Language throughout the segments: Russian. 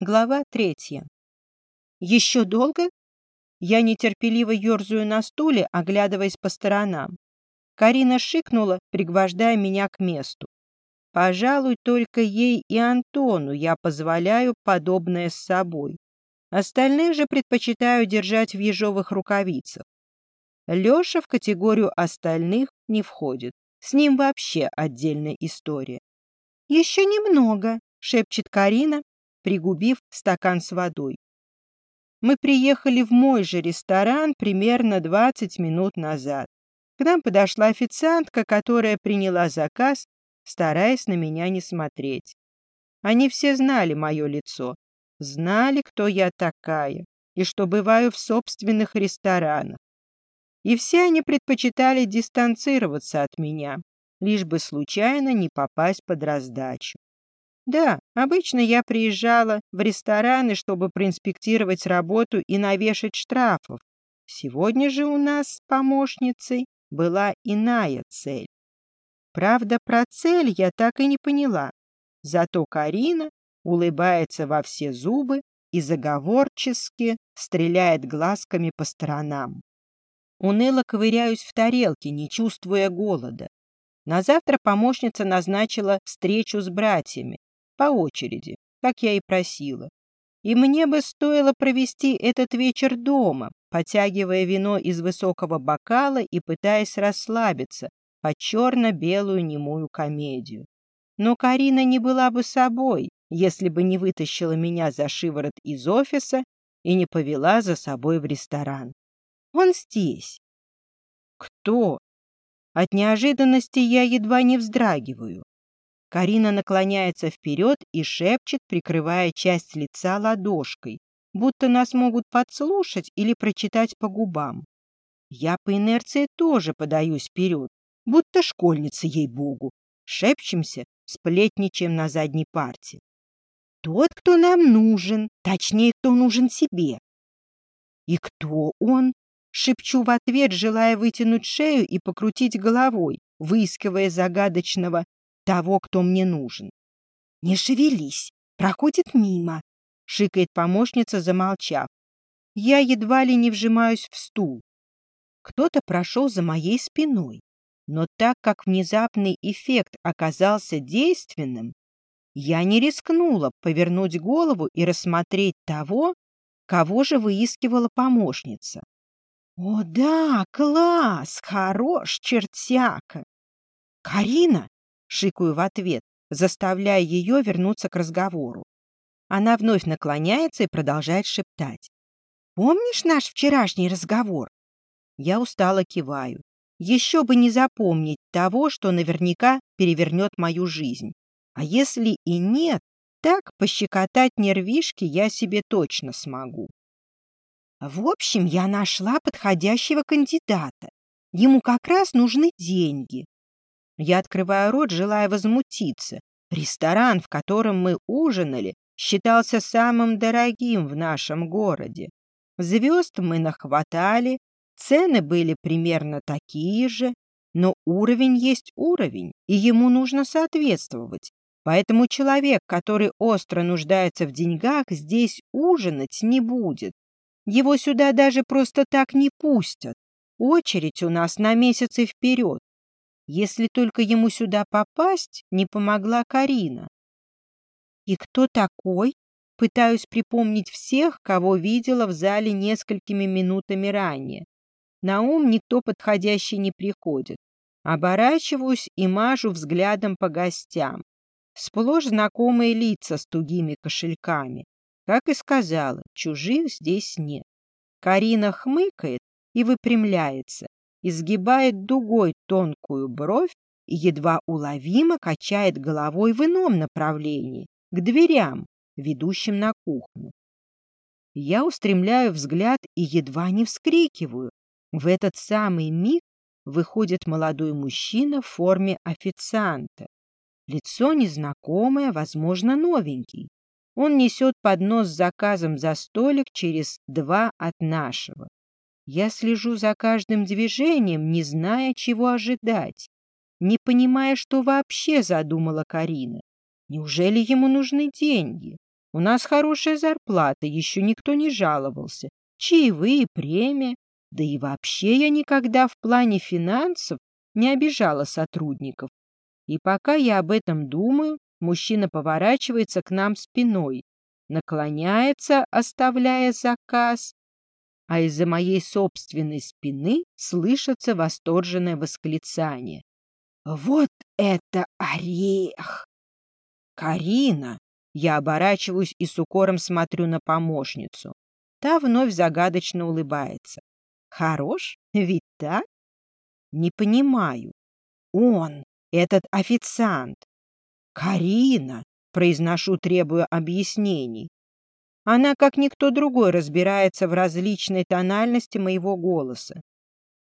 Глава третья. «Еще долго?» Я нетерпеливо ерзаю на стуле, оглядываясь по сторонам. Карина шикнула, пригвождая меня к месту. Пожалуй, только ей и Антону я позволяю подобное с собой. Остальных же предпочитаю держать в ежовых рукавицах. Леша в категорию остальных не входит. С ним вообще отдельная история. «Еще немного», — шепчет Карина, пригубив стакан с водой. Мы приехали в мой же ресторан примерно 20 минут назад. К нам подошла официантка, которая приняла заказ, стараясь на меня не смотреть. Они все знали мое лицо, знали, кто я такая и что бываю в собственных ресторанах. И все они предпочитали дистанцироваться от меня, лишь бы случайно не попасть под раздачу. Да, обычно я приезжала в рестораны, чтобы проинспектировать работу и навешать штрафов. Сегодня же у нас с помощницей была иная цель. Правда, про цель я так и не поняла. Зато Карина улыбается во все зубы и заговорчески стреляет глазками по сторонам. Уныло ковыряюсь в тарелке, не чувствуя голода. На завтра помощница назначила встречу с братьями, по очереди, как я и просила. И мне бы стоило провести этот вечер дома, потягивая вино из высокого бокала и пытаясь расслабиться под черно-белую немую комедию. Но Карина не была бы собой, если бы не вытащила меня за шиворот из офиса и не повела за собой в ресторан. Он здесь. Кто? От неожиданности я едва не вздрагиваю. Карина наклоняется вперед и шепчет, прикрывая часть лица ладошкой, будто нас могут подслушать или прочитать по губам. Я по инерции тоже подаюсь вперед, будто школьница, ей-богу. Шепчемся, сплетничаем на задней парте. Тот, кто нам нужен, точнее, кто нужен себе. И кто он? Шепчу в ответ, желая вытянуть шею и покрутить головой, выискивая загадочного того, кто мне нужен. «Не шевелись, проходит мимо», — шикает помощница, замолчав. Я едва ли не вжимаюсь в стул. Кто-то прошел за моей спиной, но так как внезапный эффект оказался действенным, я не рискнула повернуть голову и рассмотреть того, кого же выискивала помощница. «О да, класс! Хорош, чертяка!» «Карина, Шикаю в ответ, заставляя ее вернуться к разговору. Она вновь наклоняется и продолжает шептать. «Помнишь наш вчерашний разговор?» Я устало киваю. Еще бы не запомнить того, что наверняка перевернет мою жизнь. А если и нет, так пощекотать нервишки я себе точно смогу. В общем, я нашла подходящего кандидата. Ему как раз нужны деньги. Я открываю рот, желая возмутиться. Ресторан, в котором мы ужинали, считался самым дорогим в нашем городе. Звезд мы нахватали, цены были примерно такие же, но уровень есть уровень, и ему нужно соответствовать. Поэтому человек, который остро нуждается в деньгах, здесь ужинать не будет. Его сюда даже просто так не пустят. Очередь у нас на месяцы вперед. Если только ему сюда попасть, не помогла Карина. И кто такой? Пытаюсь припомнить всех, кого видела в зале несколькими минутами ранее. На ум никто подходящий не приходит. Оборачиваюсь и мажу взглядом по гостям. Сплошь знакомые лица с тугими кошельками. Как и сказала, чужих здесь нет. Карина хмыкает и выпрямляется изгибает дугой тонкую бровь и едва уловимо качает головой в ином направлении, к дверям, ведущим на кухню. Я устремляю взгляд и едва не вскрикиваю. В этот самый миг выходит молодой мужчина в форме официанта. Лицо незнакомое, возможно, новенький. Он несет поднос с заказом за столик через два от нашего. Я слежу за каждым движением, не зная, чего ожидать, не понимая, что вообще задумала Карина. Неужели ему нужны деньги? У нас хорошая зарплата, еще никто не жаловался. Чаевые, премия. Да и вообще я никогда в плане финансов не обижала сотрудников. И пока я об этом думаю, мужчина поворачивается к нам спиной, наклоняется, оставляя заказ, а из-за моей собственной спины слышится восторженное восклицание. «Вот это орех!» «Карина!» Я оборачиваюсь и с укором смотрю на помощницу. Та вновь загадочно улыбается. «Хорош? Ведь так?» «Не понимаю. Он, этот официант. Карина!» Произношу, требуя объяснений. Она, как никто другой, разбирается в различной тональности моего голоса.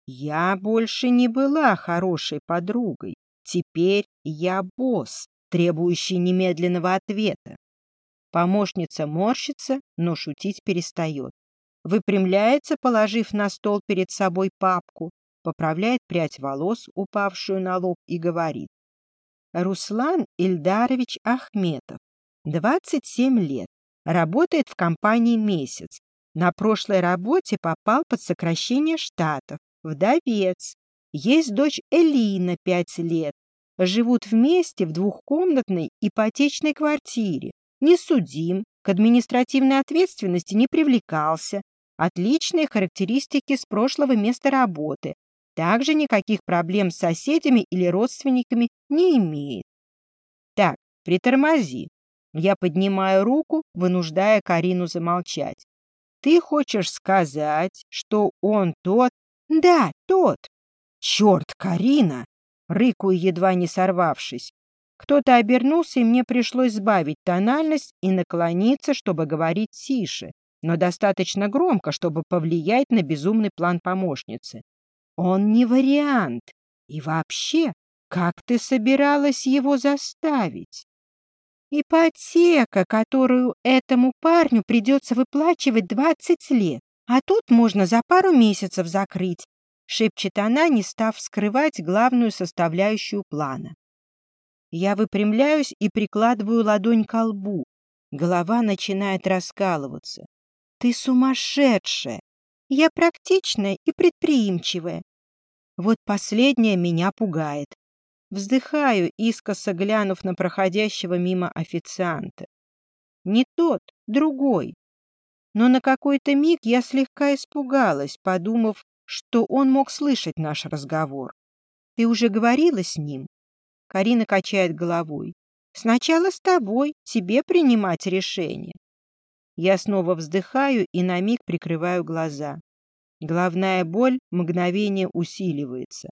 Я больше не была хорошей подругой. Теперь я босс, требующий немедленного ответа. Помощница морщится, но шутить перестает. Выпрямляется, положив на стол перед собой папку, поправляет прядь волос, упавшую на лоб, и говорит. Руслан Ильдарович Ахметов, 27 лет, Работает в компании месяц. На прошлой работе попал под сокращение штатов. Вдовец. Есть дочь Элина, пять лет. Живут вместе в двухкомнатной ипотечной квартире. Не судим, к административной ответственности не привлекался. Отличные характеристики с прошлого места работы. Также никаких проблем с соседями или родственниками не имеет. Так, притормози. Я поднимаю руку, вынуждая Карину замолчать. Ты хочешь сказать, что он тот? Да, тот. Черт, Карина! Рыкую, едва не сорвавшись. Кто-то обернулся, и мне пришлось сбавить тональность и наклониться, чтобы говорить тише, но достаточно громко, чтобы повлиять на безумный план помощницы. Он не вариант. И вообще, как ты собиралась его заставить? Ипотека, которую этому парню придется выплачивать двадцать лет, а тут можно за пару месяцев закрыть, шепчет она, не став скрывать главную составляющую плана. Я выпрямляюсь и прикладываю ладонь к лбу. Голова начинает раскалываться. Ты сумасшедшая! Я практичная и предприимчивая. Вот последнее меня пугает. Вздыхаю, искоса глянув на проходящего мимо официанта. Не тот, другой. Но на какой-то миг я слегка испугалась, подумав, что он мог слышать наш разговор. «Ты уже говорила с ним?» Карина качает головой. «Сначала с тобой, тебе принимать решение». Я снова вздыхаю и на миг прикрываю глаза. Головная боль мгновение усиливается.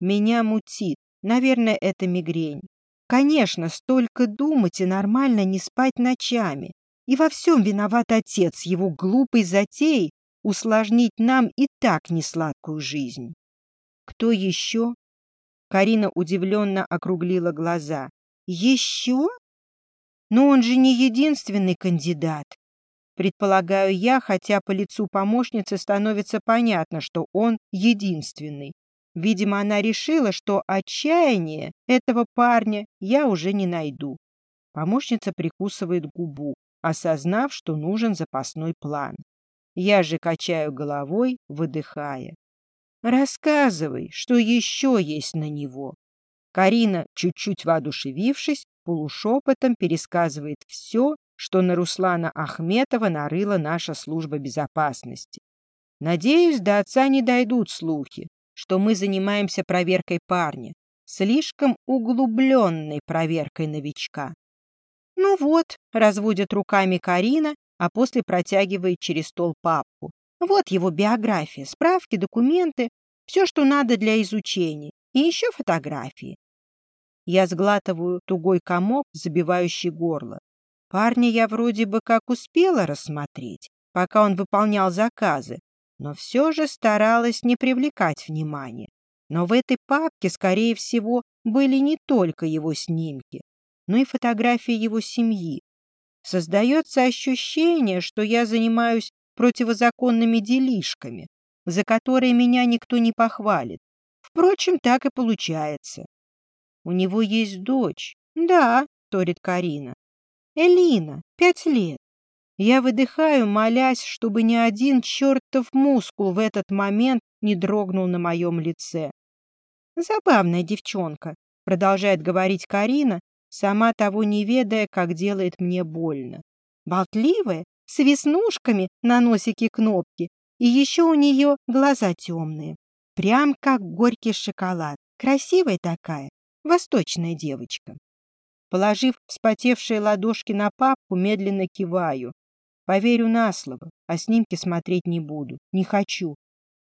Меня мутит. Наверное, это мигрень. Конечно, столько думать и нормально не спать ночами. И во всем виноват отец, его глупой затеей усложнить нам и так несладкую жизнь. Кто еще? Карина удивленно округлила глаза. Еще? Но он же не единственный кандидат. Предполагаю я, хотя по лицу помощницы становится понятно, что он единственный. Видимо, она решила, что отчаяние этого парня я уже не найду. Помощница прикусывает губу, осознав, что нужен запасной план. Я же качаю головой, выдыхая. «Рассказывай, что еще есть на него». Карина, чуть-чуть воодушевившись, полушепотом пересказывает все, что на Руслана Ахметова нарыла наша служба безопасности. Надеюсь, до отца не дойдут слухи, что мы занимаемся проверкой парня, слишком углубленной проверкой новичка. Ну вот, разводит руками Карина, а после протягивает через стол папку. Вот его биография, справки, документы, все, что надо для изучения, и еще фотографии. Я сглатываю тугой комок, забивающий горло. Парня я вроде бы как успела рассмотреть, пока он выполнял заказы, но все же старалась не привлекать внимания. Но в этой папке, скорее всего, были не только его снимки, но и фотографии его семьи. Создается ощущение, что я занимаюсь противозаконными делишками, за которые меня никто не похвалит. Впрочем, так и получается. У него есть дочь. Да, торит Карина. Элина, пять лет. Я выдыхаю, молясь, чтобы ни один чертов мускул в этот момент не дрогнул на моем лице. Забавная девчонка, продолжает говорить Карина, сама того не ведая, как делает мне больно. Болтливая, с веснушками на носике кнопки, и еще у нее глаза темные, прям как горький шоколад. Красивая такая, восточная девочка. Положив вспотевшие ладошки на папку, медленно киваю. Поверю на слово, а снимки смотреть не буду, не хочу.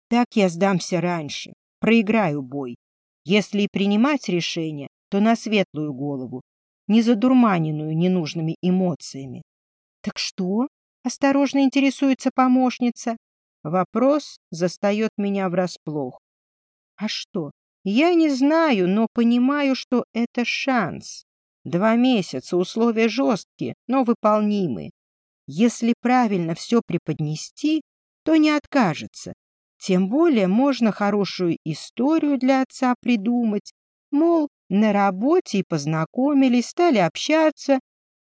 Так я сдамся раньше, проиграю бой. Если и принимать решение, то на светлую голову, не задурманенную ненужными эмоциями. Так что? Осторожно интересуется помощница. Вопрос застает меня врасплох. А что? Я не знаю, но понимаю, что это шанс. Два месяца, условия жесткие, но выполнимые. Если правильно все преподнести, то не откажется. Тем более можно хорошую историю для отца придумать. Мол, на работе и познакомились, стали общаться,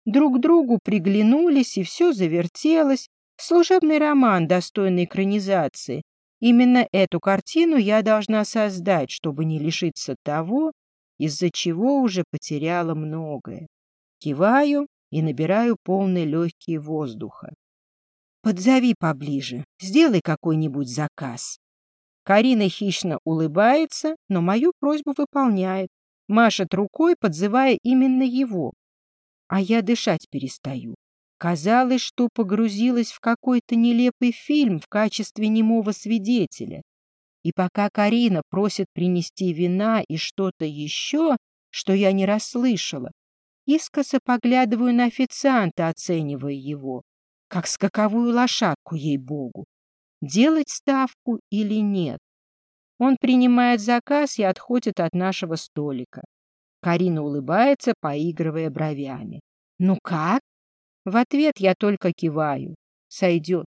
друг другу приглянулись, и все завертелось. Служебный роман, достойный экранизации. Именно эту картину я должна создать, чтобы не лишиться того, из-за чего уже потеряла многое. Киваю и набираю полные легкие воздуха. Подзови поближе, сделай какой-нибудь заказ. Карина хищно улыбается, но мою просьбу выполняет, машет рукой, подзывая именно его. А я дышать перестаю. Казалось, что погрузилась в какой-то нелепый фильм в качестве немого свидетеля. И пока Карина просит принести вина и что-то еще, что я не расслышала, искоса поглядываю на официанта, оценивая его, как скаковую лошадку, ей-богу. Делать ставку или нет? Он принимает заказ и отходит от нашего столика. Карина улыбается, поигрывая бровями. «Ну как?» В ответ я только киваю. Сойдет.